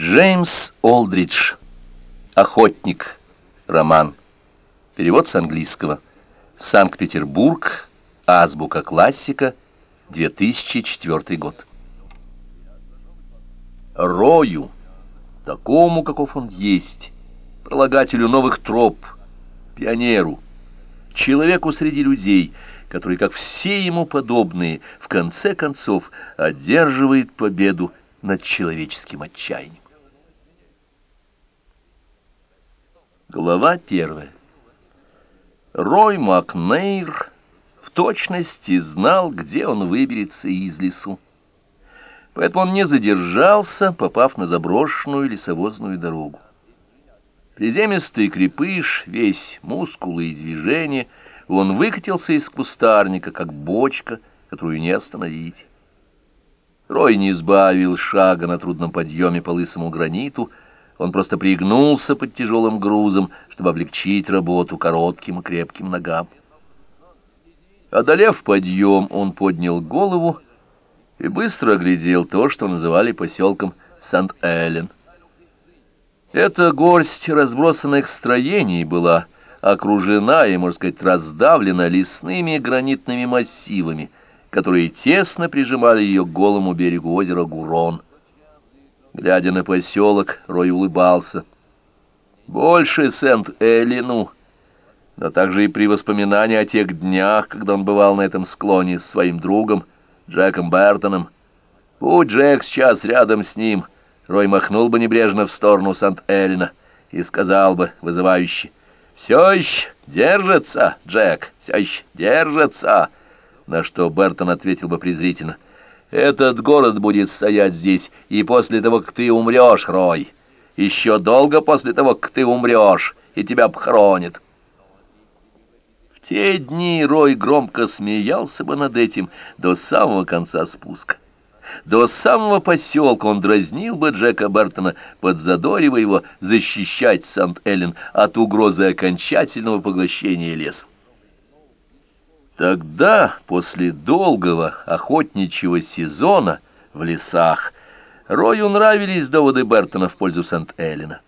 Джеймс Олдридж. Охотник. Роман. Перевод с английского. Санкт-Петербург. Азбука классика. 2004 год. Рою, такому, каков он есть, пролагателю новых троп, пионеру, человеку среди людей, который, как все ему подобные, в конце концов одерживает победу над человеческим отчаянием. Глава первая. Рой Макнейр в точности знал, где он выберется из лесу. Поэтому он не задержался, попав на заброшенную лесовозную дорогу. Приземистый крепыш, весь мускулы и движения, он выкатился из кустарника, как бочка, которую не остановить. Рой не избавил шага на трудном подъеме по лысому граниту, он просто пригнулся под тяжелым грузом, чтобы облегчить работу коротким и крепким ногам. Одолев подъем, он поднял голову и быстро оглядел то, что называли поселком Сант-Эллен. Эта горсть разбросанных строений была окружена и, можно сказать, раздавлена лесными гранитными массивами — которые тесно прижимали ее к голому берегу озера Гурон. Глядя на поселок, Рой улыбался. Больше Сент-Эллину, но также и при воспоминании о тех днях, когда он бывал на этом склоне с своим другом Джеком Бертоном. Будь Джек сейчас рядом с ним, Рой махнул бы небрежно в сторону Сант-Эллина и сказал бы вызывающе, «Все еще держится, Джек, все еще держится!» на что Бертон ответил бы презрительно. «Этот город будет стоять здесь и после того, как ты умрешь, Рой. Еще долго после того, как ты умрешь, и тебя похоронят». В те дни Рой громко смеялся бы над этим до самого конца спуска. До самого поселка он дразнил бы Джека Бертона, подзадоривая его защищать Сант-Эллен от угрозы окончательного поглощения леса. Тогда, после долгого охотничьего сезона в лесах, Рою нравились доводы Бертона в пользу Сент-Эллина.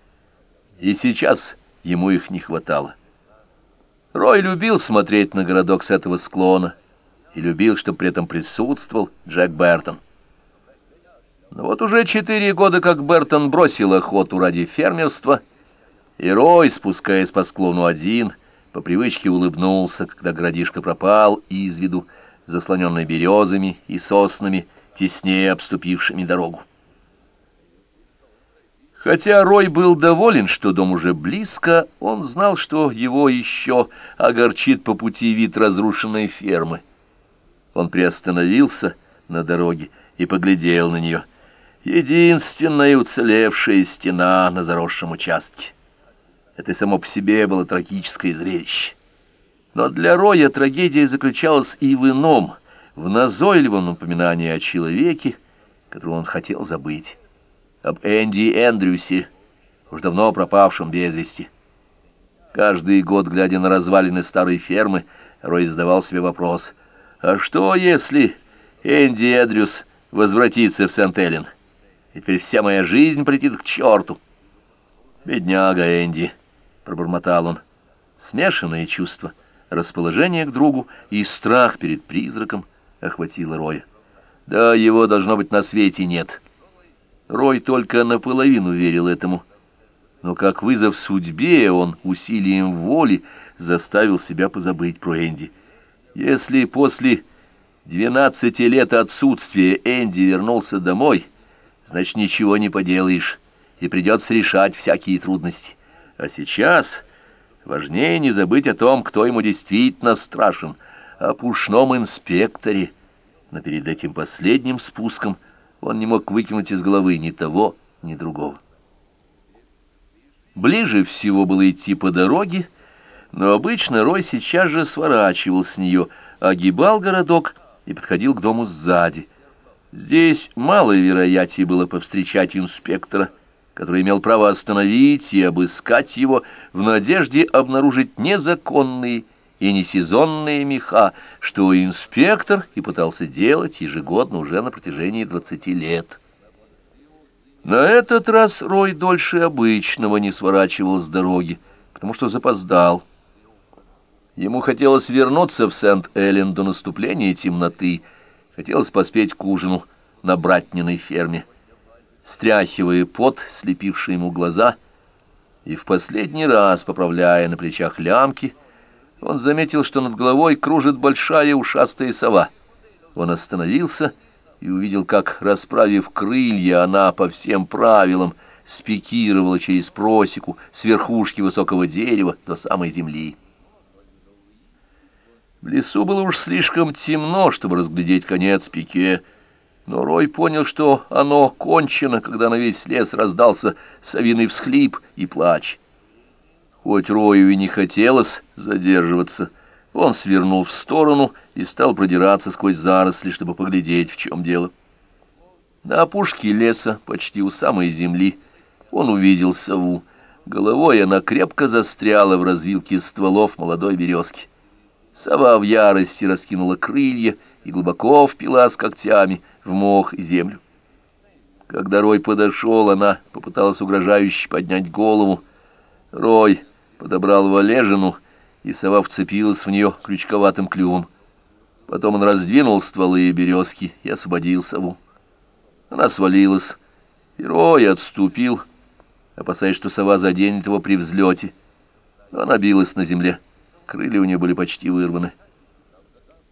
И сейчас ему их не хватало. Рой любил смотреть на городок с этого склона и любил, чтобы при этом присутствовал Джек Бертон. Но вот уже четыре года, как Бертон бросил охоту ради фермерства, и Рой, спускаясь по склону один, по привычке улыбнулся, когда городишко пропал из виду, заслоненный березами и соснами, теснее обступившими дорогу. Хотя Рой был доволен, что дом уже близко, он знал, что его еще огорчит по пути вид разрушенной фермы. Он приостановился на дороге и поглядел на нее. Единственная уцелевшая стена на заросшем участке. Это само по себе было трагическое зрелище. Но для Роя трагедия заключалась и в ином, в назойливом напоминании о человеке, которого он хотел забыть, об Энди Эндрюсе, уж давно пропавшем без вести. Каждый год, глядя на развалины старой фермы, Рой задавал себе вопрос, а что если Энди Эндрюс возвратится в Сент-Эллен? Теперь вся моя жизнь полетит к черту. Бедняга Энди пробормотал он. Смешанные чувства, расположение к другу и страх перед призраком охватило Роя. Да, его, должно быть, на свете нет. Рой только наполовину верил этому. Но как вызов судьбе он усилием воли заставил себя позабыть про Энди. Если после двенадцати лет отсутствия Энди вернулся домой, значит, ничего не поделаешь, и придется решать всякие трудности. А сейчас важнее не забыть о том, кто ему действительно страшен, о пушном инспекторе. Но перед этим последним спуском он не мог выкинуть из головы ни того, ни другого. Ближе всего было идти по дороге, но обычно Рой сейчас же сворачивал с нее, огибал городок и подходил к дому сзади. Здесь мало вероятнее было повстречать инспектора — который имел право остановить и обыскать его в надежде обнаружить незаконные и несезонные меха, что инспектор и пытался делать ежегодно уже на протяжении двадцати лет. На этот раз Рой дольше обычного не сворачивал с дороги, потому что запоздал. Ему хотелось вернуться в Сент-Эллен до наступления темноты, хотелось поспеть к ужину на братниной ферме. Стряхивая пот, слепивший ему глаза, и в последний раз, поправляя на плечах лямки, он заметил, что над головой кружит большая ушастая сова. Он остановился и увидел, как, расправив крылья, она по всем правилам спикировала через просеку с верхушки высокого дерева до самой земли. В лесу было уж слишком темно, чтобы разглядеть конец пике, но Рой понял, что оно кончено, когда на весь лес раздался совиный всхлип и плач. Хоть Рою и не хотелось задерживаться, он свернул в сторону и стал продираться сквозь заросли, чтобы поглядеть, в чем дело. На опушке леса, почти у самой земли, он увидел сову. Головой она крепко застряла в развилке стволов молодой березки. Сова в ярости раскинула крылья и глубоко впилась когтями в мох и землю. Когда Рой подошел, она попыталась угрожающе поднять голову. Рой подобрал валежину, и сова вцепилась в нее крючковатым клювом. Потом он раздвинул стволы и березки и освободил сову. Она свалилась, и Рой отступил, опасаясь, что сова заденет его при взлете. Но она билась на земле. Крылья у нее были почти вырваны.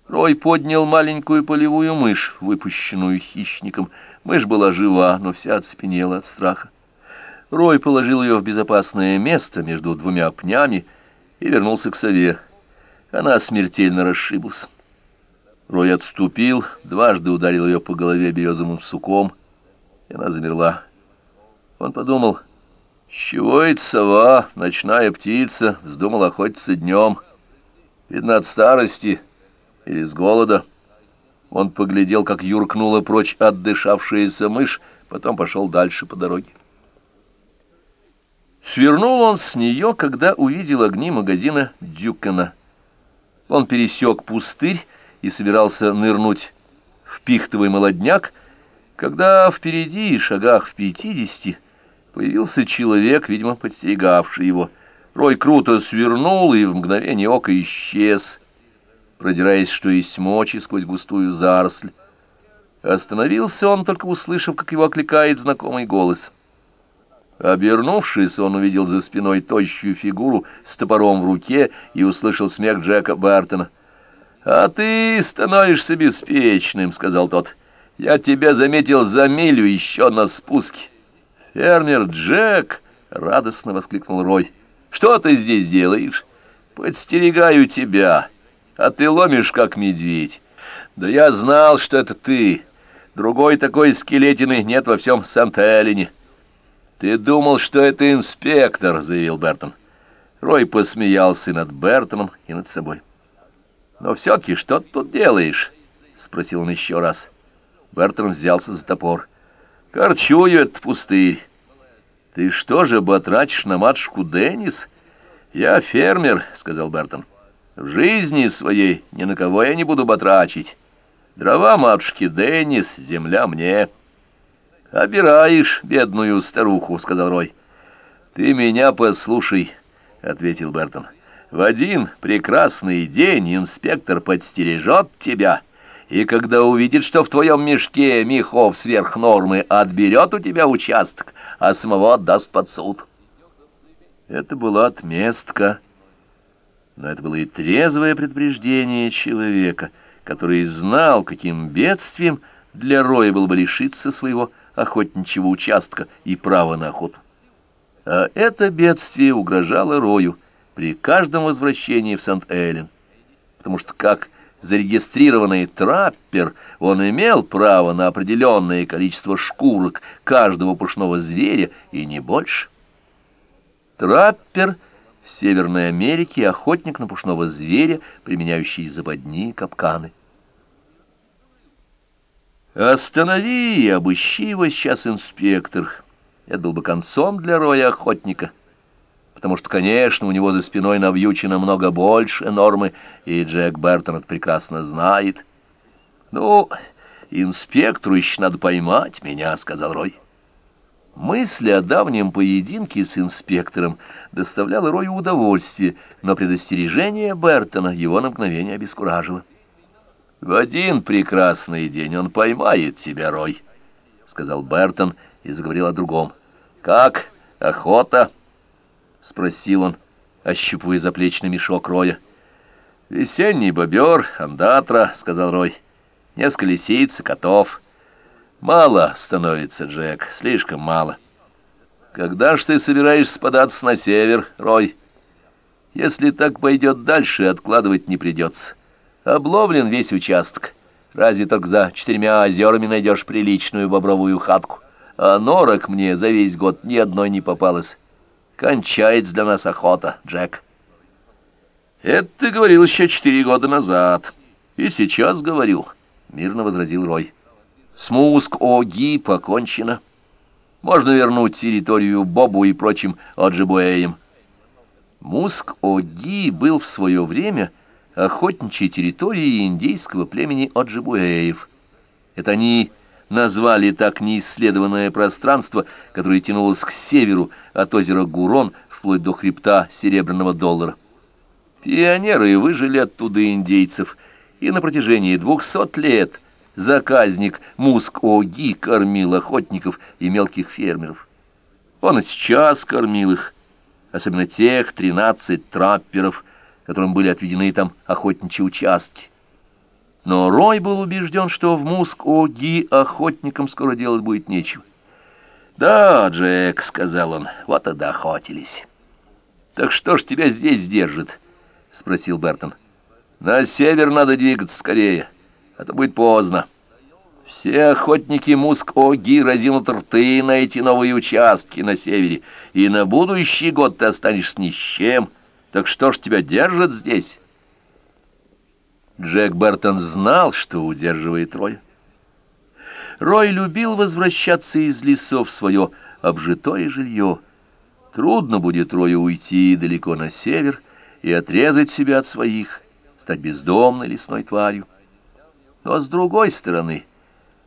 Рой поднял маленькую полевую мышь, выпущенную хищником. Мышь была жива, но вся отспенела от страха. Рой положил ее в безопасное место между двумя пнями и вернулся к сове. Она смертельно расшиблась. Рой отступил, дважды ударил ее по голове березовым суком, и она замерла. Он подумал, с чего эта сова, ночная птица, вздумала охотиться днем? Видно, от старости или с голода. Он поглядел, как юркнула прочь отдышавшаяся мышь, потом пошел дальше по дороге. Свернул он с нее, когда увидел огни магазина Дюкена. Он пересек пустырь и собирался нырнуть в пихтовый молодняк, когда впереди, шагах в пятидесяти, появился человек, видимо, подстерегавший его. Рой круто свернул и в мгновение ока исчез, продираясь, что есть мочи, сквозь густую заросль. Остановился он, только услышав, как его окликает знакомый голос. Обернувшись, он увидел за спиной тощую фигуру с топором в руке и услышал смех Джека Бартона. «А ты становишься беспечным», — сказал тот. «Я тебя заметил за милю еще на спуске». «Фермер Джек!» — радостно воскликнул Рой. Что ты здесь делаешь? Подстерегаю тебя, а ты ломишь, как медведь. Да я знал, что это ты. Другой такой скелетины нет во всем Санта-Элине. Ты думал, что это инспектор, заявил Бертон. Рой посмеялся и над Бертоном, и над собой. Но все-таки что ты тут делаешь? Спросил он еще раз. Бертон взялся за топор. Корчую этот пустырь. «Ты что же батрачишь на матушку Деннис?» «Я фермер», — сказал Бертон. «В жизни своей ни на кого я не буду батрачить. Дрова матушки Деннис, земля мне». «Обираешь бедную старуху», — сказал Рой. «Ты меня послушай», — ответил Бертон. «В один прекрасный день инспектор подстережет тебя» и когда увидит, что в твоем мешке мехов сверх нормы, отберет у тебя участок, а самого отдаст под суд. Это была отместка, но это было и трезвое предупреждение человека, который знал, каким бедствием для Роя было бы лишиться своего охотничьего участка и права на охоту. А это бедствие угрожало Рою при каждом возвращении в Сант-Эллен, потому что как зарегистрированный траппер, он имел право на определенное количество шкурок каждого пушного зверя и не больше. Траппер в Северной Америке охотник на пушного зверя, применяющий западни и капканы. «Останови и обыщи его сейчас, инспектор!» Это был бы концом для роя охотника потому что, конечно, у него за спиной навьючено много больше нормы, и Джек Бертон это прекрасно знает. «Ну, инспектору еще надо поймать меня», — сказал Рой. Мысль о давнем поединке с инспектором доставляла Рою удовольствие, но предостережение Бертона его на мгновение обескуражило. «В один прекрасный день он поймает тебя, Рой», — сказал Бертон и заговорил о другом. «Как? Охота?» — спросил он, ощупывая заплечный мешок Роя. «Весенний бобер, андатра», — сказал Рой. «Несколько лисиц и котов». «Мало становится, Джек, слишком мало». «Когда ж ты собираешься податься на север, Рой?» «Если так пойдет дальше, откладывать не придется. Обловлен весь участок. Разве только за четырьмя озерами найдешь приличную бобровую хатку. А норок мне за весь год ни одной не попалось. Кончается для нас охота, Джек». «Это ты говорил еще четыре года назад. И сейчас говорю», — мирно возразил Рой. «С Муск-Оги покончено. Можно вернуть территорию Бобу и прочим Оджибуэям». Муск-Оги был в свое время охотничьей территорией индейского племени Оджибуэев. Это они назвали так неисследованное пространство, которое тянулось к северу от озера Гурон вплоть до хребта Серебряного доллара. Пионеры выжили оттуда индейцев, и на протяжении двухсот лет заказник Муск-Оги кормил охотников и мелких фермеров. Он и сейчас кормил их, особенно тех тринадцать трапперов, которым были отведены там охотничьи участки. Но Рой был убежден, что в Муск-Оги охотникам скоро делать будет нечего. «Да, Джек», — сказал он, — «вот и охотились. «Так что ж тебя здесь держит?» — спросил Бертон. «На север надо двигаться скорее, а то будет поздно. Все охотники Муск-Оги разинут рты на эти новые участки на севере, и на будущий год ты останешься ни с чем. Так что ж тебя держит здесь?» Джек Бертон знал, что удерживает Роя. Рой любил возвращаться из лесов в свое обжитое жилье. Трудно будет Рою уйти далеко на север и отрезать себя от своих, стать бездомной лесной тварью. Но с другой стороны,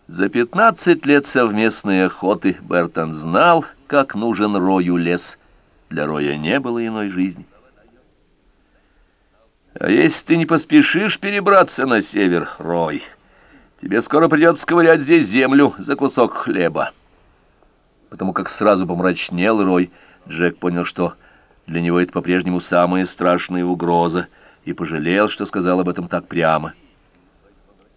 за пятнадцать лет совместной охоты Бертон знал, как нужен Рою лес. Для Роя не было иной жизни. А если ты не поспешишь перебраться на север, Рой, тебе скоро придется ковырять здесь землю за кусок хлеба. Потому как сразу помрачнел Рой, Джек понял, что для него это по-прежнему самая страшная угроза, и пожалел, что сказал об этом так прямо.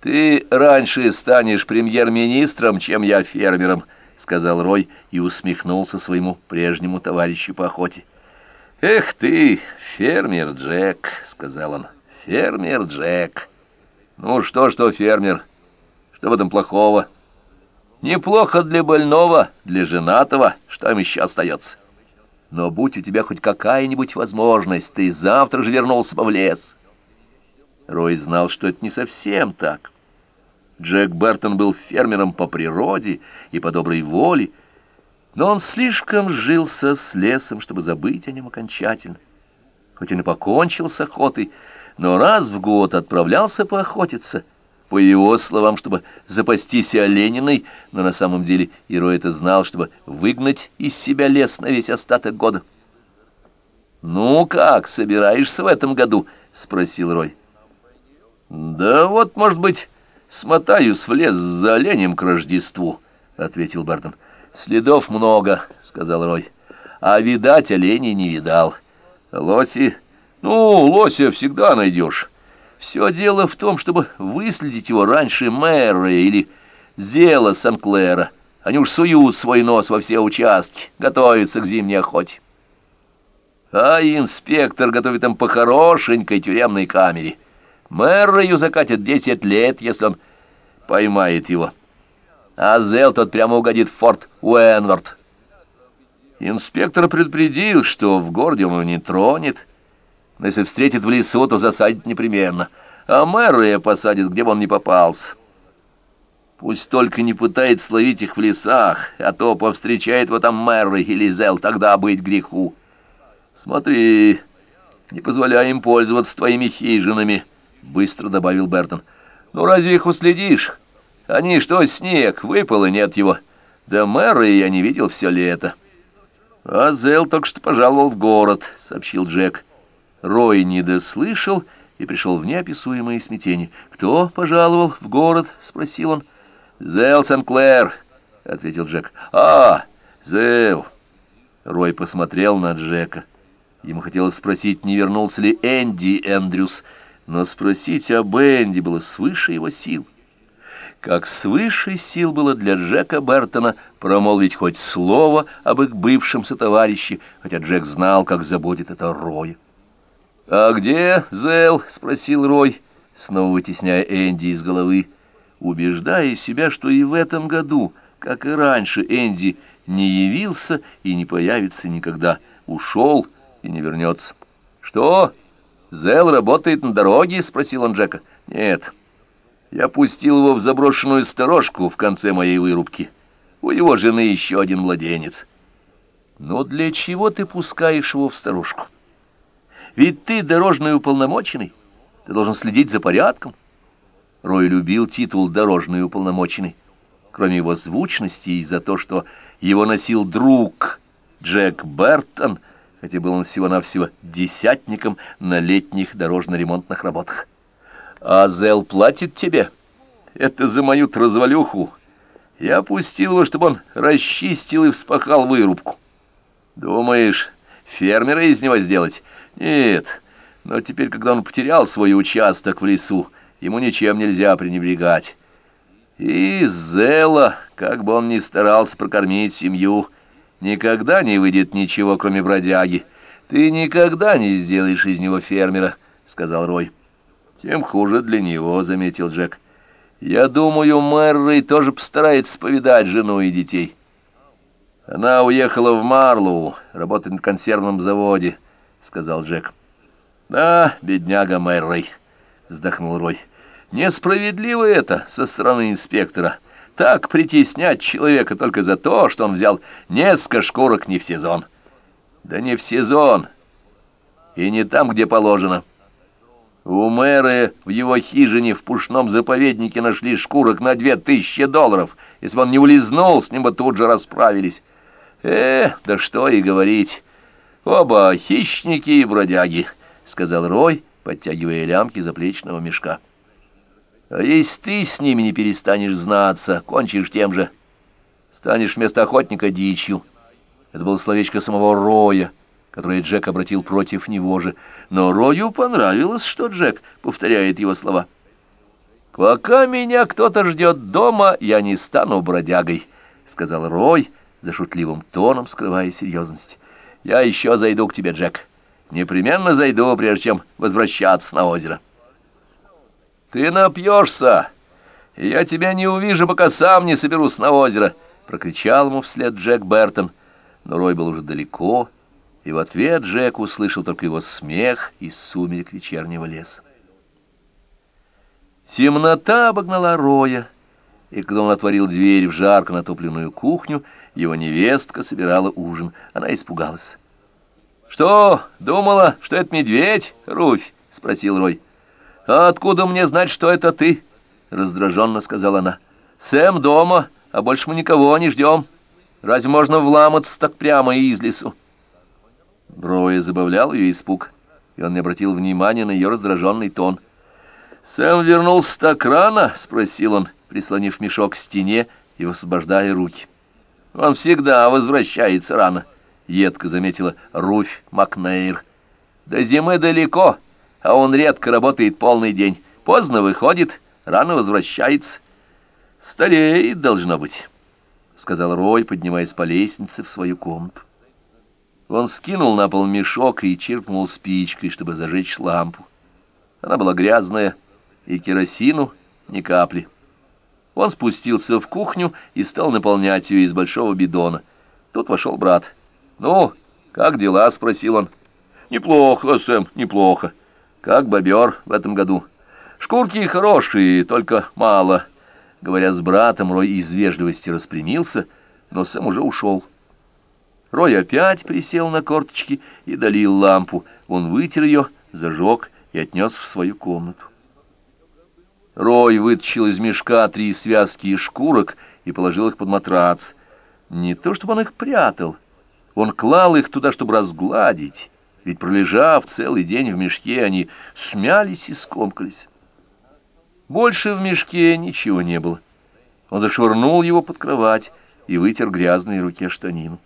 «Ты раньше станешь премьер-министром, чем я фермером», — сказал Рой и усмехнулся своему прежнему товарищу по охоте. «Эх ты, фермер Джек», — сказал он, — «фермер Джек». «Ну что, что фермер? Что в этом плохого?» «Неплохо для больного, для женатого, что им еще остается? Но будь у тебя хоть какая-нибудь возможность, ты завтра же вернулся бы в лес». Рой знал, что это не совсем так. Джек Бертон был фермером по природе и по доброй воле, но он слишком жился с лесом, чтобы забыть о нем окончательно. Хоть он и покончил с охотой, но раз в год отправлялся поохотиться, по его словам, чтобы запастись олениной, но на самом деле Ирой это знал, чтобы выгнать из себя лес на весь остаток года. «Ну как, собираешься в этом году?» — спросил Рой. «Да вот, может быть, смотаюсь в лес за оленем к Рождеству», — ответил Бартон. «Следов много», — сказал Рой. «А видать, оленей не видал. Лоси? Ну, лося всегда найдешь. Все дело в том, чтобы выследить его раньше мэра или зела Сан-Клэра. Они уж суют свой нос во все участки, готовятся к зимней охоте. А инспектор готовит им по хорошенькой тюремной камере. Мэр ее закатит десять лет, если он поймает его» а Зел тот прямо угодит в форт Уэнвард. Инспектор предупредил, что в городе он его не тронет, но если встретит в лесу, то засадит непременно, а мэра посадит, где бы он ни попался. Пусть только не пытается словить их в лесах, а то повстречает его там мэр или Зел, тогда быть греху. Смотри, не позволяй им пользоваться твоими хижинами, — быстро добавил Бертон. Ну разве их уследишь? Они что, снег, выпал и нет его. До мэра я не видел все лето. А Зел только что пожаловал в город, — сообщил Джек. Рой не дослышал и пришел в неописуемое смятение. «Кто пожаловал в город?» — спросил он. «Зел Сен-Клэр», — ответил Джек. «А, Зел!» Рой посмотрел на Джека. Ему хотелось спросить, не вернулся ли Энди Эндрюс, но спросить об Энди было свыше его сил. Как свыше сил было для Джека Бертона промолвить хоть слово об их бывшем сотоварище, хотя Джек знал, как заботит это Роя. «А где Зел?» — спросил Рой, снова вытесняя Энди из головы, убеждая себя, что и в этом году, как и раньше, Энди не явился и не появится никогда, ушел и не вернется. «Что? Зел работает на дороге?» — спросил он Джека. «Нет, я пустил его в заброшенную сторожку в конце моей вырубки. У его жены еще один младенец». «Но для чего ты пускаешь его в сторожку?» Ведь ты дорожный уполномоченный, ты должен следить за порядком. Рой любил титул «дорожный уполномоченный», кроме его звучности и за то, что его носил друг Джек Бертон, хотя был он всего-навсего десятником на летних дорожно-ремонтных работах. «А Зел платит тебе? Это за мою развалюху. Я пустил его, чтобы он расчистил и вспахал вырубку. Думаешь, фермера из него сделать?» Нет, но теперь, когда он потерял свой участок в лесу, ему ничем нельзя пренебрегать. И Зела, как бы он ни старался прокормить семью, никогда не выйдет ничего, кроме бродяги. Ты никогда не сделаешь из него фермера, — сказал Рой. Тем хуже для него, — заметил Джек. Я думаю, Мэррей тоже постарается повидать жену и детей. Она уехала в Марлоу, работает на консервном заводе. — сказал Джек. «Да, бедняга Мэррей», — вздохнул Рой. «Несправедливо это со стороны инспектора. Так притеснять человека только за то, что он взял несколько шкурок не в сезон». «Да не в сезон. И не там, где положено». У мэра в его хижине в пушном заповеднике нашли шкурок на две тысячи долларов. Если бы он не улизнул, с ним бы тут же расправились. Э, да что и говорить. «Оба хищники и бродяги», — сказал Рой, подтягивая лямки заплечного мешка. «А если ты с ними не перестанешь знаться, кончишь тем же. Станешь вместо охотника дичью». Это было словечко самого Роя, которое Джек обратил против него же. Но Рою понравилось, что Джек повторяет его слова. «Пока меня кто-то ждет дома, я не стану бродягой», — сказал Рой, за шутливым тоном скрывая серьезность. Я еще зайду к тебе, Джек. Непременно зайду, прежде чем возвращаться на озеро. Ты напьешься, и я тебя не увижу, пока сам не соберусь на озеро, — прокричал ему вслед Джек Бертон. Но Рой был уже далеко, и в ответ Джек услышал только его смех из сумерек вечернего леса. Темнота обогнала Роя, и когда он отворил дверь в жарко натопленную кухню, его невестка собирала ужин. Она испугалась. «Что, думала, что это медведь, Руфь?» — спросил Рой. «А откуда мне знать, что это ты?» — раздраженно сказала она. «Сэм дома, а больше мы никого не ждем. Разве можно вламаться так прямо из лесу?» Роя забавлял ее испуг, и он не обратил внимания на ее раздраженный тон. «Сэм вернулся так рано?» — спросил он, прислонив мешок к стене и высвобождая руки. Он всегда возвращается рано, — едко заметила Руфь Макнейр. До зимы далеко, а он редко работает полный день. Поздно выходит, рано возвращается. Стареет, должно быть, — сказал Рой, поднимаясь по лестнице в свою комнату. Он скинул на пол мешок и чиркнул спичкой, чтобы зажечь лампу. Она была грязная, и керосину ни капли. Он спустился в кухню и стал наполнять ее из большого бидона. Тут вошел брат. «Ну, как дела?» — спросил он. «Неплохо, Сэм, неплохо. Как бобер в этом году?» «Шкурки хорошие, только мало». Говоря с братом, Рой из вежливости распрямился, но Сэм уже ушел. Рой опять присел на корточки и долил лампу. Он вытер ее, зажег и отнес в свою комнату. Рой вытащил из мешка три связки шкурок и положил их под матрац. Не то, чтобы он их прятал, он клал их туда, чтобы разгладить, ведь, пролежав целый день в мешке, они смялись и скомкались. Больше в мешке ничего не было. Он зашвырнул его под кровать и вытер грязные руки штанину.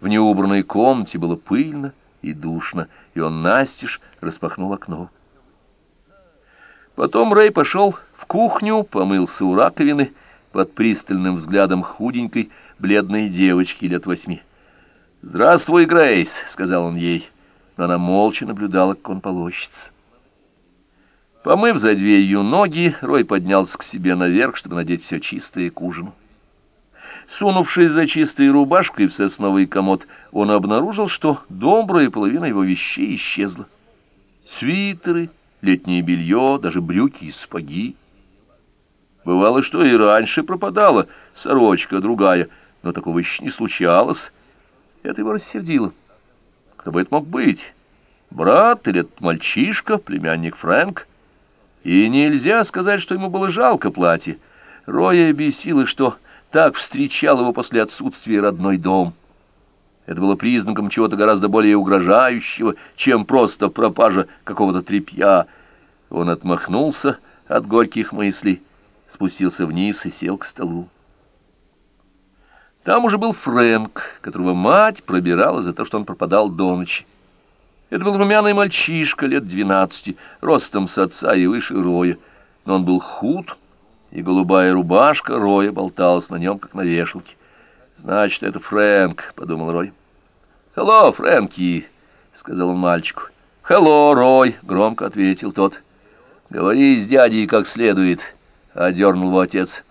В неубранной комнате было пыльно и душно, и он настежь распахнул окно. Потом Рэй пошел в кухню, помылся у раковины под пристальным взглядом худенькой, бледной девочки лет восьми. «Здравствуй, Грейс», — сказал он ей, но она молча наблюдала, как он полощется. Помыв за дверью ноги, Рой поднялся к себе наверх, чтобы надеть все чистое к ужину. Сунувшись за чистой рубашкой в сосновый комод, он обнаружил, что добрая половина его вещей исчезла. Свитеры, летнее белье, даже брюки и сапоги. Бывало, что и раньше пропадала сорочка другая, но такого еще не случалось. Это его рассердило. Кто бы это мог быть? Брат или этот мальчишка, племянник Фрэнк? И нельзя сказать, что ему было жалко платье. Роя бесило, что так встречал его после отсутствия родной дом. Это было признаком чего-то гораздо более угрожающего, чем просто пропажа какого-то тряпья. Он отмахнулся от горьких мыслей, спустился вниз и сел к столу. Там уже был Фрэнк, которого мать пробирала за то, что он пропадал до ночи. Это был румяный мальчишка лет двенадцати, ростом с отца и выше Роя, но он был худ, и голубая рубашка Роя болталась на нем, как на вешалке. «Значит, это Фрэнк», — подумал Рой. «Хелло, Фрэнки», — сказал он мальчику. «Хелло, Рой», — громко ответил тот. «Говори с дядей как следует», — одернул его отец.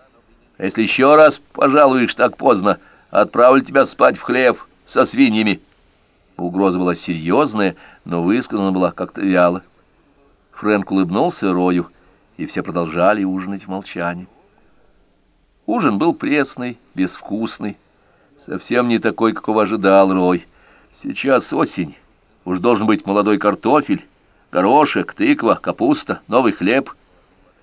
«А если еще раз пожалуешь так поздно, отправлю тебя спать в хлев со свиньями». Угроза была серьезная, но высказана была как-то вяло. Фрэнк улыбнулся Рою, и все продолжали ужинать в молчании. Ужин был пресный, безвкусный, совсем не такой, какого ожидал Рой. Сейчас осень, уж должен быть молодой картофель, горошек, тыква, капуста, новый хлеб.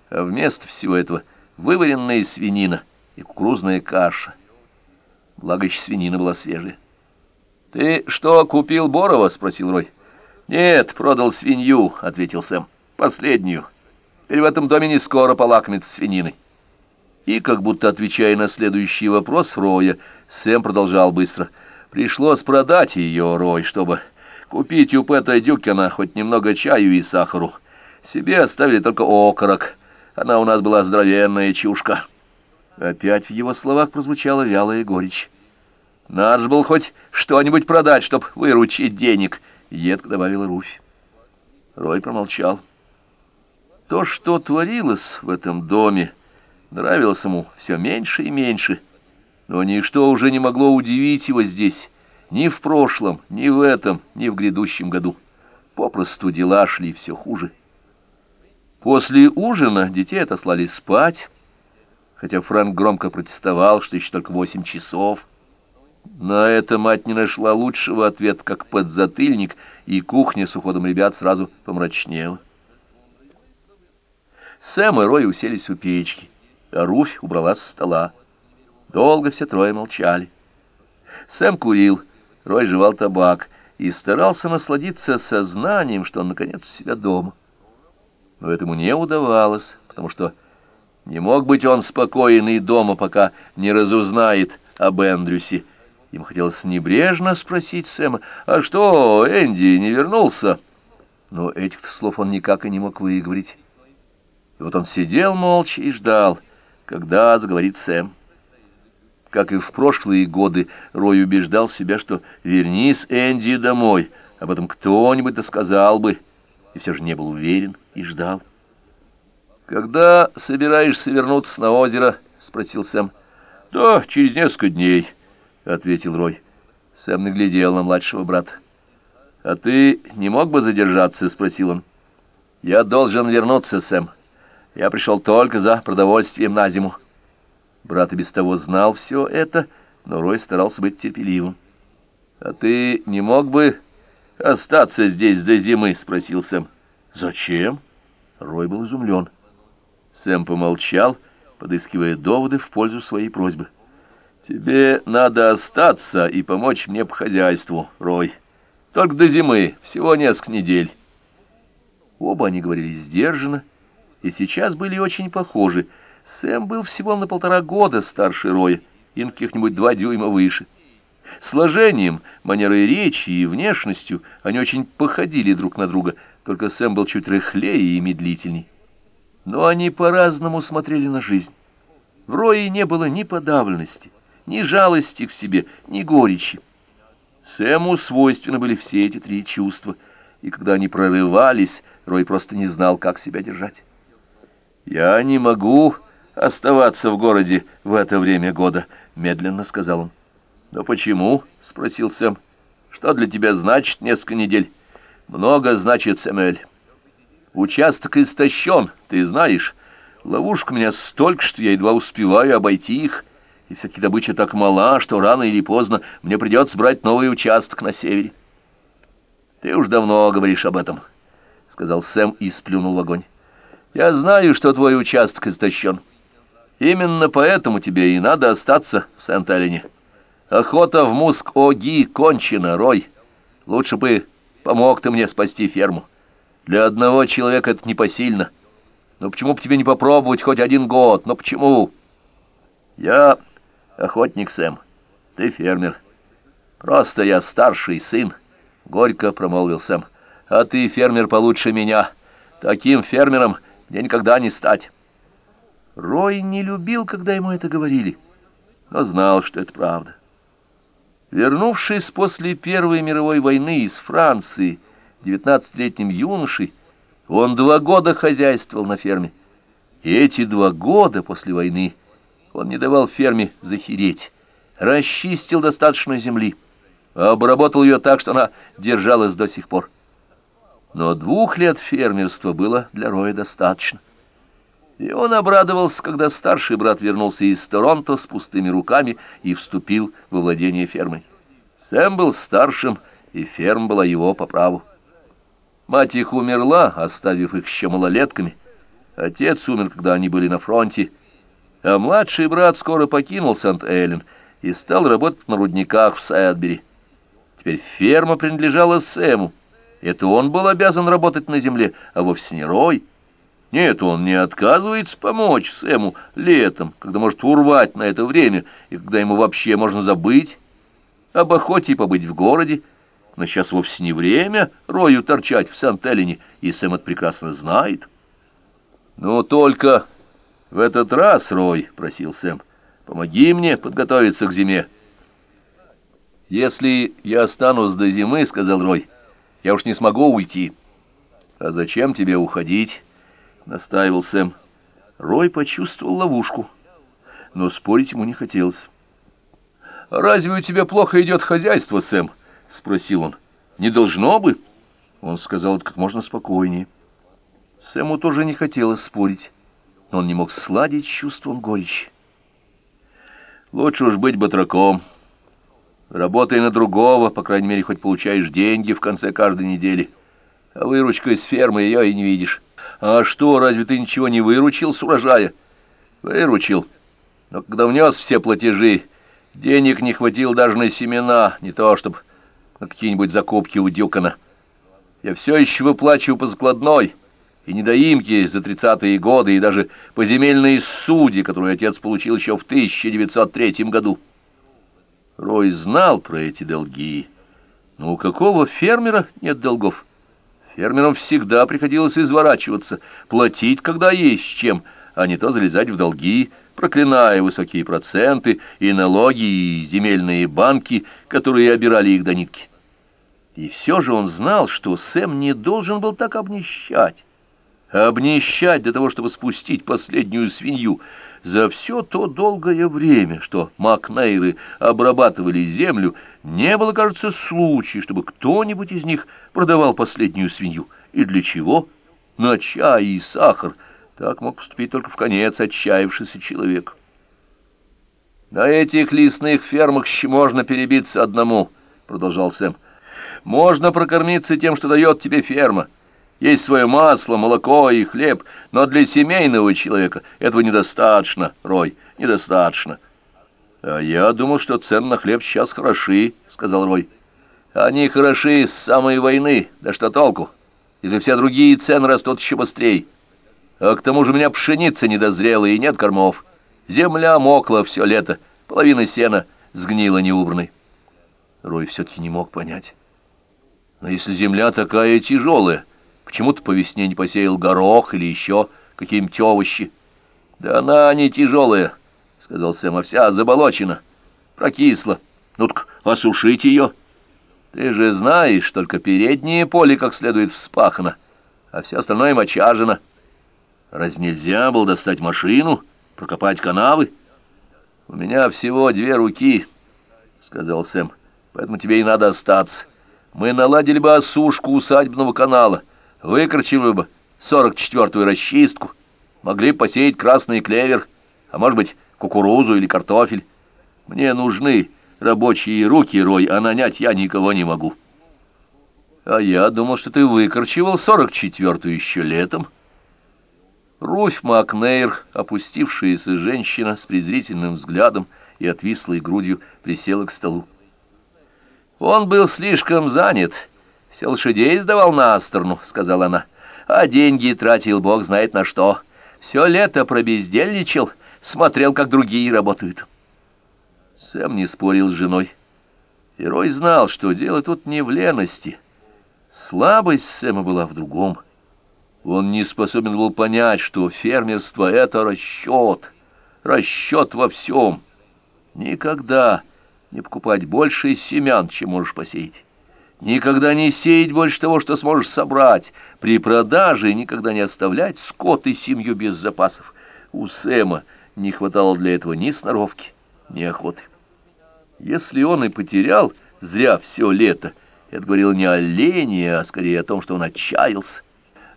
А вместо всего этого вываренная свинина и кукурузная каша. Благо, свинина была свежая. «Ты что, купил Борова?» — спросил Рой. «Нет, продал свинью», — ответил Сэм. «Последнюю. Теперь в этом доме не скоро полакомиться свининой». И, как будто отвечая на следующий вопрос Роя, Сэм продолжал быстро. «Пришлось продать ее, Рой, чтобы купить у Пэта Дюкена хоть немного чаю и сахару. Себе оставили только окорок. Она у нас была здоровенная чушка». Опять в его словах прозвучала вялая горечь. Надо же было хоть что-нибудь продать, чтоб выручить денег, — едко добавила Руфь. Рой промолчал. То, что творилось в этом доме, нравилось ему все меньше и меньше, но ничто уже не могло удивить его здесь, ни в прошлом, ни в этом, ни в грядущем году. Попросту дела шли все хуже. После ужина детей отослали спать, хотя Фрэнк громко протестовал, что еще только восемь часов — на это мать не нашла лучшего ответа, как подзатыльник, и кухня с уходом ребят сразу помрачнела. Сэм и Рой уселись у печки, а Руфь убрала с стола. Долго все трое молчали. Сэм курил, Рой жевал табак и старался насладиться сознанием, что он, наконец, у себя дома. Но этому не удавалось, потому что не мог быть он спокоен и дома, пока не разузнает об Эндрюсе, Ему хотелось небрежно спросить Сэма, «А что, Энди не вернулся?» Но этих слов он никак и не мог выговорить. И вот он сидел молча и ждал, когда заговорит Сэм. Как и в прошлые годы, Рой убеждал себя, что «вернись, Энди, домой», об этом кто-нибудь досказал бы, и все же не был уверен и ждал. «Когда собираешься вернуться на озеро?» — спросил Сэм. «Да, через несколько дней». — ответил Рой. Сэм наглядел на младшего брата. «А ты не мог бы задержаться?» — спросил он. «Я должен вернуться, Сэм. Я пришел только за продовольствием на зиму». Брат и без того знал все это, но Рой старался быть терпеливым. «А ты не мог бы остаться здесь до зимы?» — спросил Сэм. «Зачем?» Рой был изумлен. Сэм помолчал, подыскивая доводы в пользу своей просьбы. Тебе надо остаться и помочь мне по хозяйству, Рой. Только до зимы, всего несколько недель. Оба они говорили сдержанно, и сейчас были очень похожи. Сэм был всего на полтора года старше Роя и на каких-нибудь два дюйма выше. Сложением, манерой речи и внешностью они очень походили друг на друга, только Сэм был чуть рыхлее и медлительней. Но они по-разному смотрели на жизнь. В Рое не было ни подавленности, ни жалости к себе, ни горечи. Сэму свойственны были все эти три чувства, и когда они прорывались, Рой просто не знал, как себя держать. «Я не могу оставаться в городе в это время года», — медленно сказал он. «Но почему?» — спросил Сэм. «Что для тебя значит несколько недель?» «Много значит, Сэмэль. Участок истощен, ты знаешь. Ловушка меня столько, что я едва успеваю обойти их, и все-таки добыча так мала, что рано или поздно мне придется брать новый участок на севере». «Ты уж давно говоришь об этом», — сказал Сэм и сплюнул в огонь. «Я знаю, что твой участок истощен. Именно поэтому тебе и надо остаться в Сент-Элене». Охота в Муск-Оги кончена, Рой. Лучше бы помог ты мне спасти ферму. Для одного человека это непосильно. Но почему бы тебе не попробовать хоть один год? Но почему? Я охотник, Сэм. Ты фермер. Просто я старший сын, — горько промолвил Сэм. А ты фермер получше меня. Таким фермером мне никогда не стать. Рой не любил, когда ему это говорили, но знал, что это правда. Вернувшись после Первой мировой войны из Франции, девятнадцатилетним юношей, он два года хозяйствовал на ферме. И эти два года после войны он не давал ферме захереть, расчистил достаточно земли, обработал ее так, что она держалась до сих пор. Но двух лет фермерства было для Роя достаточно. И он обрадовался, когда старший брат вернулся из Торонто с пустыми руками и вступил во владение фермой. Сэм был старшим, и ферма была его по праву. Мать их умерла, оставив их еще малолетками. Отец умер, когда они были на фронте, а младший брат скоро покинул Сент-Эллен и стал работать на рудниках в Сэдбери. Теперь ферма принадлежала Сэму. Это он был обязан работать на земле, а вовсе не Рой. Нет, он не отказывается помочь Сэму летом, когда может урвать на это время, и когда ему вообще можно забыть об охоте и побыть в городе. Но сейчас вовсе не время Рою торчать в Сан-Телене, и Сэм это прекрасно знает. «Ну, только в этот раз, Рой, — просил Сэм, — помоги мне подготовиться к зиме». «Если я останусь до зимы, — сказал Рой, — я уж не смогу уйти». «А зачем тебе уходить?» настаивал Сэм. Рой почувствовал ловушку, но спорить ему не хотелось. «Разве у тебя плохо идет хозяйство, Сэм?» — спросил он. «Не должно бы?» Он сказал это как можно спокойнее. Сэму тоже не хотелось спорить, но он не мог сладить чувством горечи. «Лучше уж быть батраком. Работай на другого, по крайней мере, хоть получаешь деньги в конце каждой недели. А выручка из фермы ее и не видишь». «А что, разве ты ничего не выручил с урожая?» «Выручил. Но когда внес все платежи, денег не хватило даже на семена, не то чтобы на какие-нибудь закупки у Дюкана. Я все еще выплачиваю по закладной, и недоимки за тридцатые годы, и даже по земельной судьи, которую отец получил еще в 1903 году». Рой знал про эти долги. Но у какого фермера нет долгов? Фермерам всегда приходилось изворачиваться, платить, когда есть чем, а не то залезать в долги, проклиная высокие проценты и налоги, и земельные банки, которые обирали их до нитки. И все же он знал, что Сэм не должен был так обнищать. Обнищать для того, чтобы спустить последнюю свинью — за все то долгое время, что Макнейры обрабатывали землю, не было, кажется, случая, чтобы кто-нибудь из них продавал последнюю свинью. И для чего? На чай и сахар. Так мог поступить только в конец отчаявшийся человек. «На этих лесных фермах можно перебиться одному», — продолжал Сэм. «Можно прокормиться тем, что дает тебе ферма». Есть свое масло, молоко и хлеб, но для семейного человека этого недостаточно, Рой, недостаточно. «А я думал, что цены на хлеб сейчас хороши», — сказал Рой. «Они хороши с самой войны, да что толку, если все другие цены растут еще быстрее. А к тому же у меня пшеница недозрелая и нет кормов. Земля мокла все лето, половина сена сгнила неубранной». Рой все-таки не мог понять. «Но если земля такая тяжелая, почему ты по весне не посеял горох или еще какие-нибудь овощи?» «Да она не тяжелая», — сказал Сэм, — «а вся заболочена, прокисла. Ну так осушить ее. Ты же знаешь, только переднее поле как следует вспахано, а все остальное мочажено. Разве нельзя было достать машину, прокопать канавы?» «У меня всего две руки», — сказал Сэм, — «поэтому тебе и надо остаться. Мы наладили бы осушку усадебного канала, выкорчили бы сорок четвертую расчистку, могли посеять красный клевер, а может быть кукурузу или картофель. Мне нужны рабочие руки, Рой, а нанять я никого не могу. А я думал, что ты сорок четвертую еще летом. Руфь Макнейр, опустившаяся женщина с презрительным взглядом и отвислой грудью, присела к столу. Он был слишком занят, все лошадей сдавал на сторону, сказала она, — а деньги тратил бог знает на что. Все лето пробездельничал, смотрел, как другие работают. Сэм не спорил с женой. Герой знал, что дело тут не в лености. Слабость Сэма была в другом. Он не способен был понять, что фермерство — это расчет, расчет во всем. Никогда не покупать больше семян, чем можешь посеять. Никогда не сеять больше того, что сможешь собрать. При продаже никогда не оставлять скот и семью без запасов. У Сэма не хватало для этого ни сноровки, ни охоты. Если он и потерял зря все лето, это говорило не о лени, а скорее о том, что он отчаялся.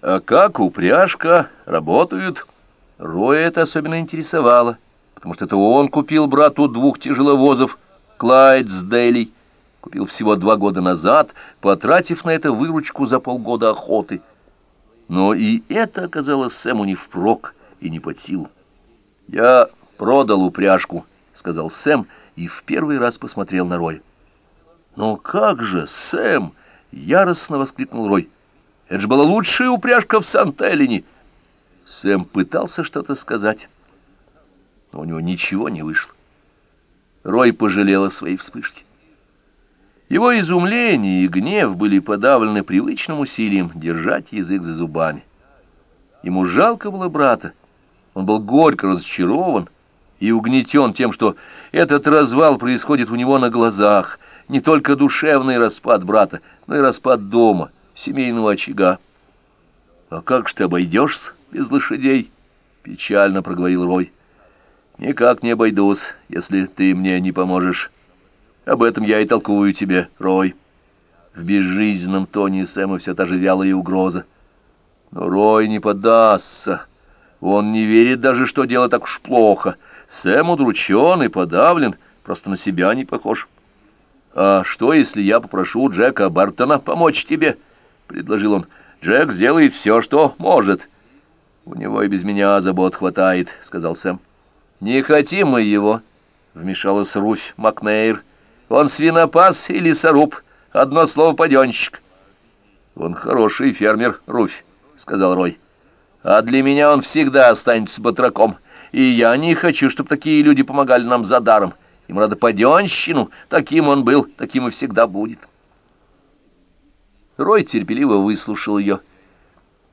А как упряжка работают? Роя это особенно интересовало, потому что это он купил брату двух тяжеловозов Клайдсдейлей, Купил всего два года назад, потратив на это выручку за полгода охоты. Но и это оказалось Сэму не впрок и не под силу. «Я продал упряжку», — сказал Сэм и в первый раз посмотрел на Рой. «Но как же, Сэм!» — яростно воскликнул Рой. «Это же была лучшая упряжка в Сан-Теллине!» Сэм пытался что-то сказать, но у него ничего не вышло. Рой пожалел о своей вспышке. Его изумление и гнев были подавлены привычным усилием держать язык за зубами. Ему жалко было брата. Он был горько разочарован и угнетен тем, что этот развал происходит у него на глазах, не только душевный распад брата, но и распад дома, семейного очага. «А как же ты обойдешься без лошадей?» — печально проговорил Рой. «Никак не обойдусь, если ты мне не поможешь». Об этом я и толкую тебе, Рой. В безжизненном тоне Сэма все та же вялая угроза. Но Рой не поддастся. Он не верит даже, что дело так уж плохо. Сэм удручен и подавлен, просто на себя не похож. «А что, если я попрошу Джека Бартона помочь тебе?» — предложил он. «Джек сделает все, что может». «У него и без меня забот хватает», — сказал Сэм. «Не хотим мы его», — вмешалась Руфь Макнейр. Он свинопас или лесоруб, одно слово паденщик. Он хороший фермер, Руфь, сказал Рой. А для меня он всегда останется батраком, и я не хочу, чтобы такие люди помогали нам за даром. Им надо паденщину, таким он был, таким и всегда будет. Рой терпеливо выслушал ее.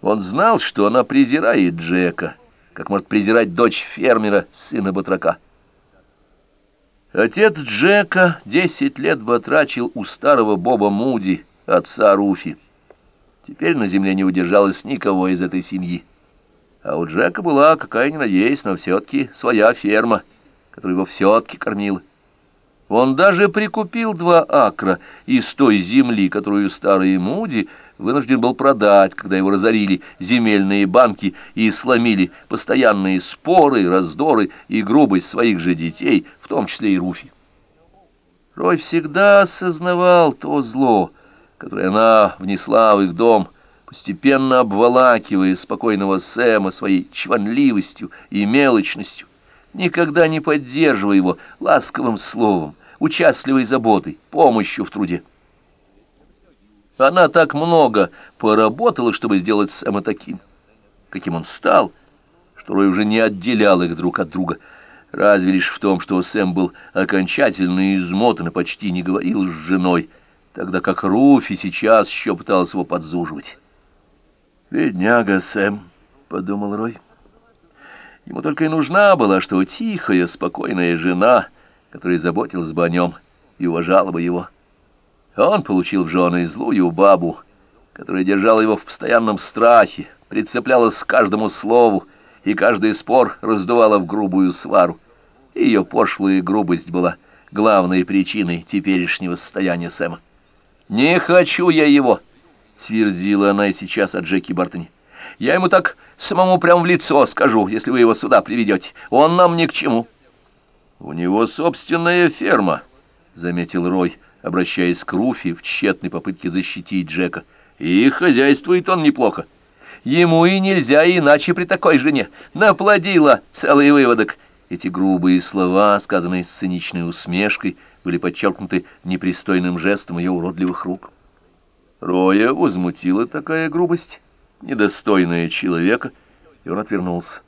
Он знал, что она презирает Джека, как может презирать дочь фермера, сына батрака. Отец Джека десять лет батрачил у старого Боба Муди, отца Руфи. Теперь на земле не удержалось никого из этой семьи. А у Джека была, какая ни надеясь, но все-таки своя ферма, которая его все-таки кормила. Он даже прикупил два акра из той земли, которую старый Муди вынужден был продать, когда его разорили земельные банки и сломили постоянные споры, раздоры и грубость своих же детей, в том числе и Руфи. Рой всегда осознавал то зло, которое она внесла в их дом, постепенно обволакивая спокойного Сэма своей чванливостью и мелочностью, никогда не поддерживая его ласковым словом, участливой заботой, помощью в труде. Она так много поработала, чтобы сделать Сэма таким, каким он стал, что Рой уже не отделял их друг от друга, разве лишь в том, что Сэм был окончательно измотан и почти не говорил с женой, тогда как Руфи сейчас еще пыталась его подзуживать. «Бедняга Сэм», — подумал Рой. Ему только и нужна была, что тихая, спокойная жена, которая заботилась бы о нем и уважала бы его. Он получил в жены злую бабу, которая держала его в постоянном страхе, прицеплялась к каждому слову, и каждый спор раздувала в грубую свару. Ее пошлая грубость была главной причиной теперешнего состояния Сэма. «Не хочу я его!» — сверзила она и сейчас от Джеки Бартони. «Я ему так самому прямо в лицо скажу, если вы его сюда приведете. Он нам ни к чему». «У него собственная ферма», — заметил Рой, обращаясь к Руфи в тщетной попытке защитить Джека. «И хозяйствует он неплохо. Ему и нельзя иначе при такой жене. Наплодила целый выводок». Эти грубые слова, сказанные с циничной усмешкой, были подчеркнуты непристойным жестом ее уродливых рук. Роя возмутила такая грубость, недостойная человека, и он отвернулся.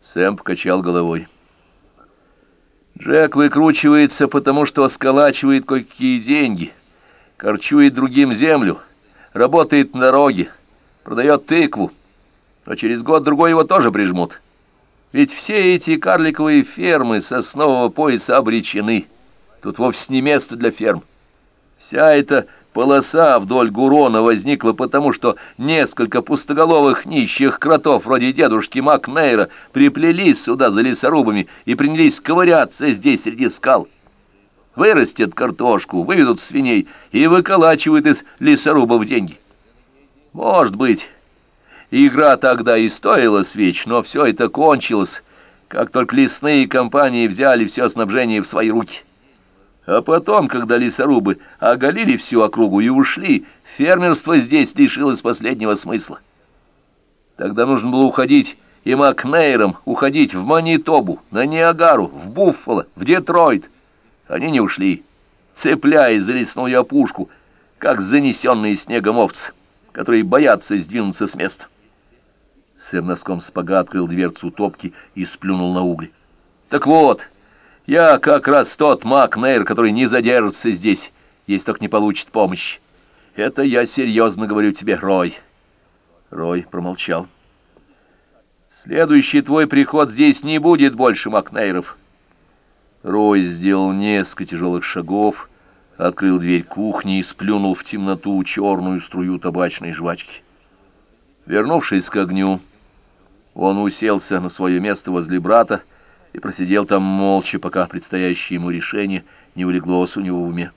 Сэм покачал головой. Джек выкручивается, потому что сколачивает кое-какие деньги, корчует другим землю, работает на дороге, продает тыкву, а через год-другой его тоже прижмут. Ведь все эти карликовые фермы соснового пояса обречены. Тут вовсе не место для ферм. Вся эта полоса вдоль Гурона возникла потому, что несколько пустоголовых нищих кротов вроде дедушки Макнейра приплелись сюда за лесорубами и принялись ковыряться здесь среди скал. Вырастят картошку, выведут свиней и выколачивают из лесорубов деньги. Может быть, игра тогда и стоила свеч, но все это кончилось, как только лесные компании взяли все снабжение в свои руки. А потом, когда лесорубы оголили всю округу и ушли, фермерство здесь лишилось последнего смысла. Тогда нужно было уходить и Макнейром, уходить в Манитобу, на Ниагару, в Буффало, в Детройт. Они не ушли, цепляясь за лесную опушку, как занесенные снегом овцы, которые боятся сдвинуться с места. Сэм носком спага открыл дверцу топки и сплюнул на угли. «Так вот...» Я как раз тот маг Нейр, который не задержится здесь, если только не получит помощь. Это я серьезно говорю тебе, Рой. Рой промолчал. Следующий твой приход здесь не будет больше Макнейров. Рой сделал несколько тяжелых шагов, открыл дверь кухни и сплюнул в темноту черную струю табачной жвачки. Вернувшись к огню, он уселся на свое место возле брата, и просидел там молча, пока предстоящее ему решение не улеглось у него в уме.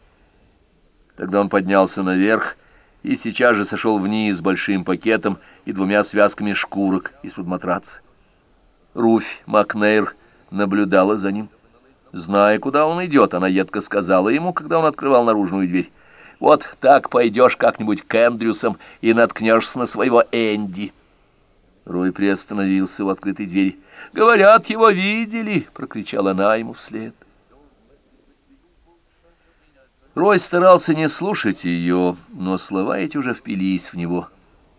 Тогда он поднялся наверх и сейчас же сошел вниз с большим пакетом и двумя связками шкурок из-под матраца. Руфь Макнейр наблюдала за ним. Зная, куда он идет, она едко сказала ему, когда он открывал наружную дверь. «Вот так пойдешь как-нибудь к Эндрюсам и наткнешься на своего Энди». Рой приостановился в открытой двери. «Говорят, его видели!» — прокричала она ему вслед. Рой старался не слушать ее, но слова эти уже впились в него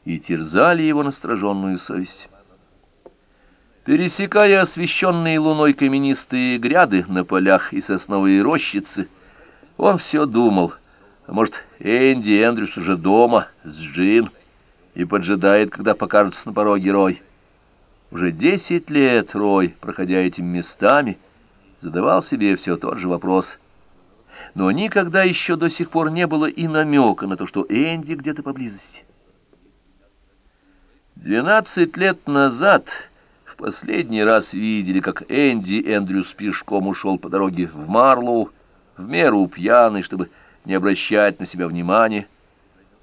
и терзали его настороженную совесть. Пересекая освещенные луной каменистые гряды на полях и сосновые рощицы, он все думал, а может, Энди Эндрюс уже дома, с Джин, и поджидает, когда покажется на пороге Рой. Уже десять лет Рой, проходя этими местами, задавал себе все тот же вопрос. Но никогда еще до сих пор не было и намека на то, что Энди где-то поблизости. Двенадцать лет назад в последний раз видели, как Энди Эндрюс пешком ушел по дороге в Марлоу, в меру пьяный, чтобы не обращать на себя внимания,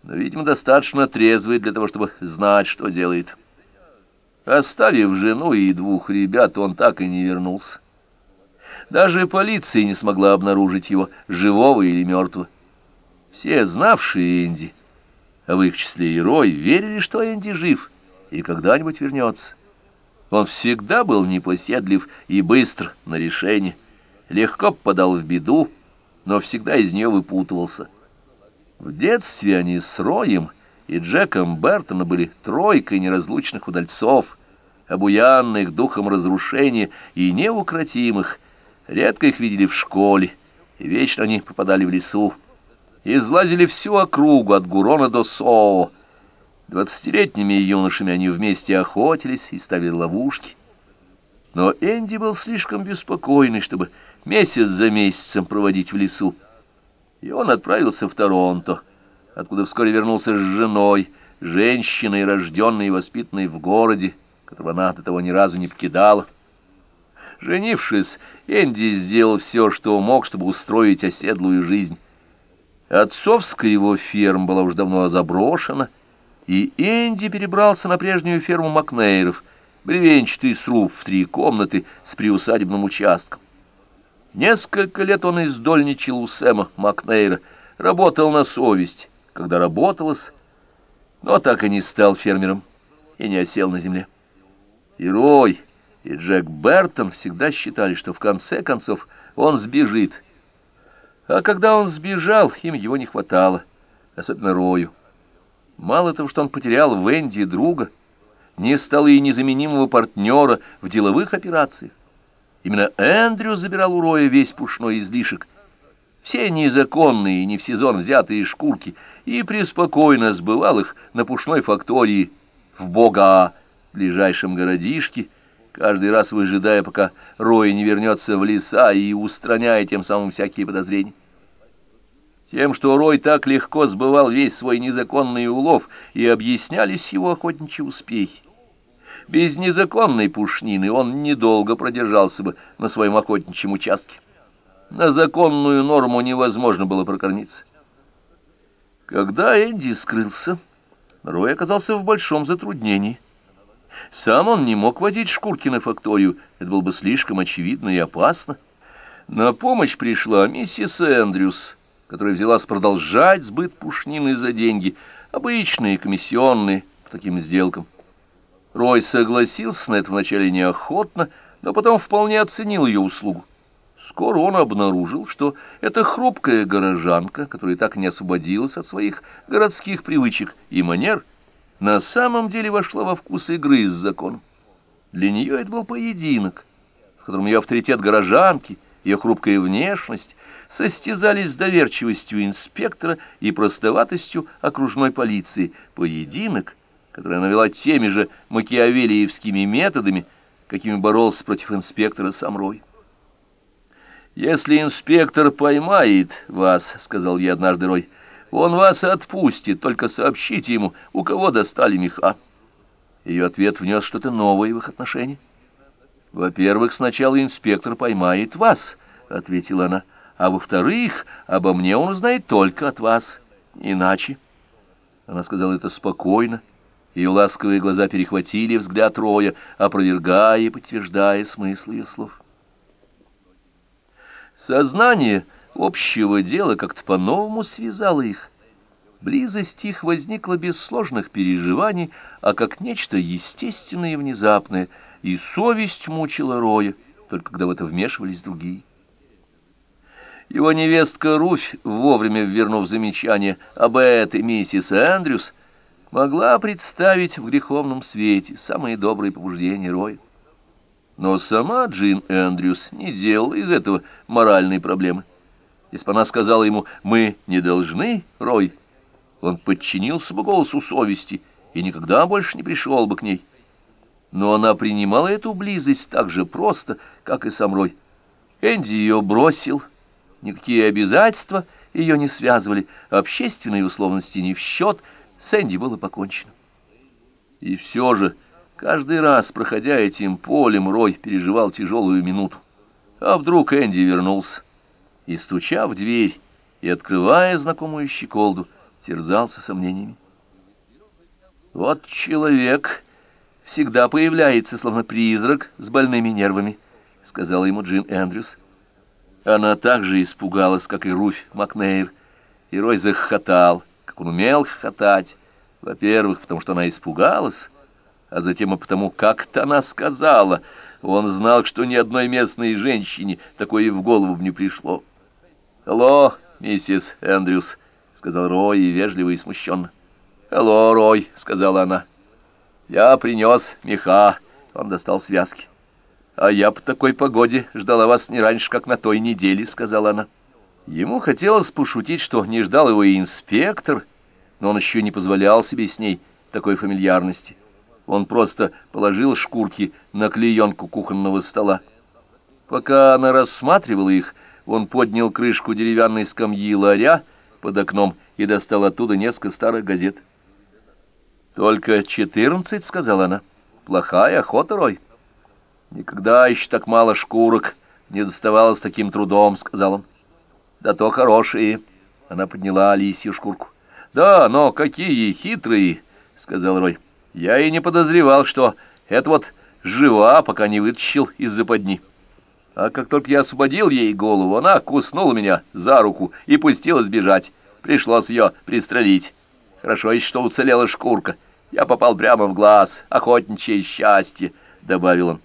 но, видимо, достаточно трезвый для того, чтобы знать, что делает. Оставив жену и двух ребят, он так и не вернулся. Даже полиция не смогла обнаружить его, живого или мертвого. Все, знавшие Энди, а в их числе и Рой, верили, что Энди жив и когда-нибудь вернется. Он всегда был непоседлив и быстр на решение, легко попадал в беду, но всегда из нее выпутывался. В детстве они с Роем и Джеком Бертоном были тройкой неразлучных удальцов, обуянных духом разрушения и неукротимых. Редко их видели в школе, и вечно они попадали в лесу. Излазили всю округу от Гурона до Соо. Двадцатилетними юношами они вместе охотились и ставили ловушки. Но Энди был слишком беспокойный, чтобы месяц за месяцем проводить в лесу. И он отправился в Торонто, откуда вскоре вернулся с женой, женщиной, рожденной и воспитанной в городе, которого она до того ни разу не покидала. Женившись, Энди сделал все, что мог, чтобы устроить оседлую жизнь. Отцовская его ферма была уже давно заброшена, и Энди перебрался на прежнюю ферму Макнейров, бревенчатый сруб в три комнаты с приусадебным участком. Несколько лет он издольничал у Сэма Макнейра, работал на совесть, когда работалось, но так и не стал фермером и не осел на земле. И Рой, и Джек Бертон всегда считали, что в конце концов он сбежит. А когда он сбежал, им его не хватало, особенно Рою. Мало того, что он потерял в Энди друга, не стало и незаменимого партнера в деловых операциях. Именно Эндрю забирал у Роя весь пушной излишек, все незаконные и не в сезон взятые шкурки, и преспокойно сбывал их на пушной фактории в Бога, ближайшем городишке, каждый раз выжидая, пока Рой не вернется в леса и устраняя тем самым всякие подозрения. Тем, что Рой так легко сбывал весь свой незаконный улов, и объяснялись его охотничьи успехи. Без незаконной пушнины он недолго продержался бы на своем охотничьем участке. На законную норму невозможно было прокормиться. Когда Энди скрылся, Рой оказался в большом затруднении. Сам он не мог возить шкурки на факторию, это было бы слишком очевидно и опасно. На помощь пришла миссис Эндрюс, которая взялась продолжать сбыт пушнины за деньги, обычные комиссионные по таким сделкам. Рой согласился на это вначале неохотно, но потом вполне оценил ее услугу. Скоро он обнаружил, что эта хрупкая горожанка, которая так не освободилась от своих городских привычек и манер, на самом деле вошла во вкус игры с законом. Для нее это был поединок, в котором ее авторитет горожанки, ее хрупкая внешность состязались с доверчивостью инспектора и простоватостью окружной полиции. Поединок — которая навела теми же макиавелиевскими методами, какими боролся против инспектора сам Рой. «Если инспектор поймает вас, — сказал я однажды Рой, — он вас отпустит, только сообщите ему, у кого достали меха». Ее ответ внес что-то новое в их отношения. «Во-первых, сначала инспектор поймает вас», — ответила она, — «а во-вторых, обо мне он узнает только от вас, иначе». Она сказала это спокойно, — ее ласковые глаза перехватили взгляд Роя, опровергая и подтверждая смысл ее слов. Сознание общего дела как-то по-новому связало их. Близость их возникла без сложных переживаний, а как нечто естественное и внезапное, и совесть мучила Роя, только когда в это вмешивались другие. Его невестка Руфь, вовремя вернув замечание об этой миссис Эндрюс, могла представить в греховном свете самые добрые побуждения Роя. Но сама Джин Эндрюс не делала из этого моральной проблемы. Если она сказала ему «мы не должны, Рой», он подчинился бы голосу совести и никогда больше не пришел бы к ней. Но она принимала эту близость так же просто, как и сам Рой. Энди ее бросил, никакие обязательства ее не связывали, общественные условности не в счет — с Энди было покончено. И все же, каждый раз, проходя этим полем, Рой переживал тяжелую минуту. А вдруг Энди вернулся, и, стуча в дверь, и открывая знакомую щеколду, терзался сомнениями. Вот человек всегда появляется, словно призрак с больными нервами, — сказала ему Джин Эндрюс. Она также испугалась, как и Руфь Макнейр, и Рой захохотал — как он умел хохотать. Во-первых, потому что она испугалась, а затем и потому, как-то она сказала. Он знал, что ни одной местной женщине такое и в голову не пришло. «Алло, миссис Эндрюс», — сказал Рой, вежливо и смущенно. «Алло, Рой», — сказала она. «Я принес меха». Он достал связки. «А я по такой погоде ждала вас не раньше, как на той неделе», — сказала она. Ему хотелось пошутить, что не ждал его и инспектор, но он еще не позволял себе с ней такой фамильярности. Он просто положил шкурки на клеенку кухонного стола. Пока она рассматривала их, он поднял крышку деревянной скамьи ларя под окном и достал оттуда несколько старых газет. «Только четырнадцать», — сказала она. «Плохая охота, Рой». «Никогда еще так мало шкурок не доставалось таким трудом», — сказал он. «Да то хорошие». Она подняла лисью шкурку. «Да, но какие хитрые», — сказал Рой. «Я и не подозревал, что это вот жива, пока не вытащил из западни. А как только я освободил ей голову, она куснула меня за руку и пустилась бежать. Пришлось ее пристрелить. Хорошо еще, что уцелела шкурка. Я попал прямо в глаз. Охотничье счастье», — добавил он.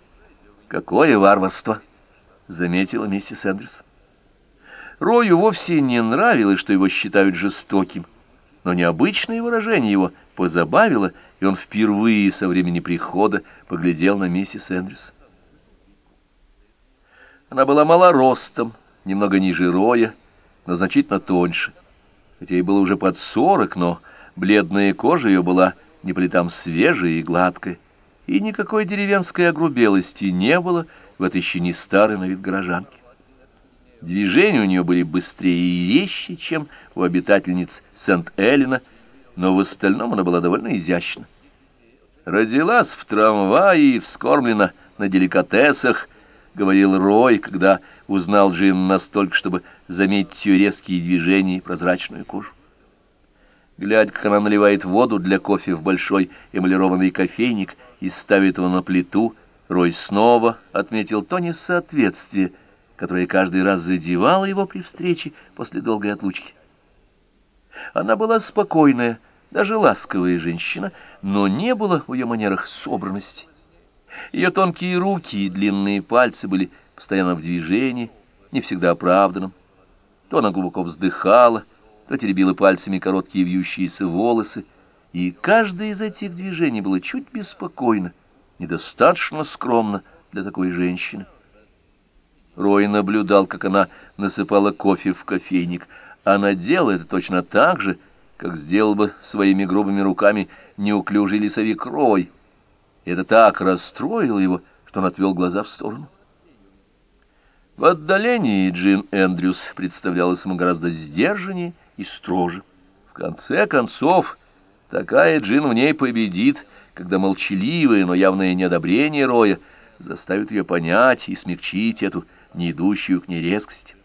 «Какое варварство!» — заметила миссис Эндрюс. Рою вовсе не нравилось, что его считают жестоким, но необычное выражение его позабавило, и он впервые со времени прихода поглядел на миссис Эндрюс. Она была малоростом, немного ниже Роя, но значительно тоньше. Хотя ей было уже под сорок, но бледная кожа ее была не по летам свежая и гладкая, и никакой деревенской огрубелости не было в этой еще не старой на вид горожанке. Движения у нее были быстрее и резче, чем у обитательниц Сент-Эллина, но в остальном она была довольно изящна. Родилась в трамвае и вскормлена на деликатесах, — говорил Рой, когда узнал Джин настолько, чтобы заметить ее резкие движения и прозрачную кожу. Глядя, как она наливает воду для кофе в большой эмалированный кофейник и ставит его на плиту, Рой снова отметил то несоответствие, которое каждый раз задевало его при встрече после долгой отлучки. Она была спокойная, даже ласковая женщина, но не было в ее манерах собранности. Ее тонкие руки и длинные пальцы были постоянно в движении, не всегда оправданном. То она глубоко вздыхала, то теребила пальцами короткие вьющиеся волосы, и каждое из этих движений было чуть беспокойно, недостаточно скромно для такой женщины. Рой наблюдал, как она насыпала кофе в кофейник. Она делала это точно так же, как сделал бы своими грубыми руками неуклюжий лесовик Рой, это так расстроило его, что он отвел глаза в сторону. В отдалении Джин Эндрюс представлялась ему гораздо сдержаннее и строже. В конце концов, такая Джин в ней победит, когда молчаливое, но явное неодобрение Роя заставит ее понять и смягчить эту не идущую к ней резкость.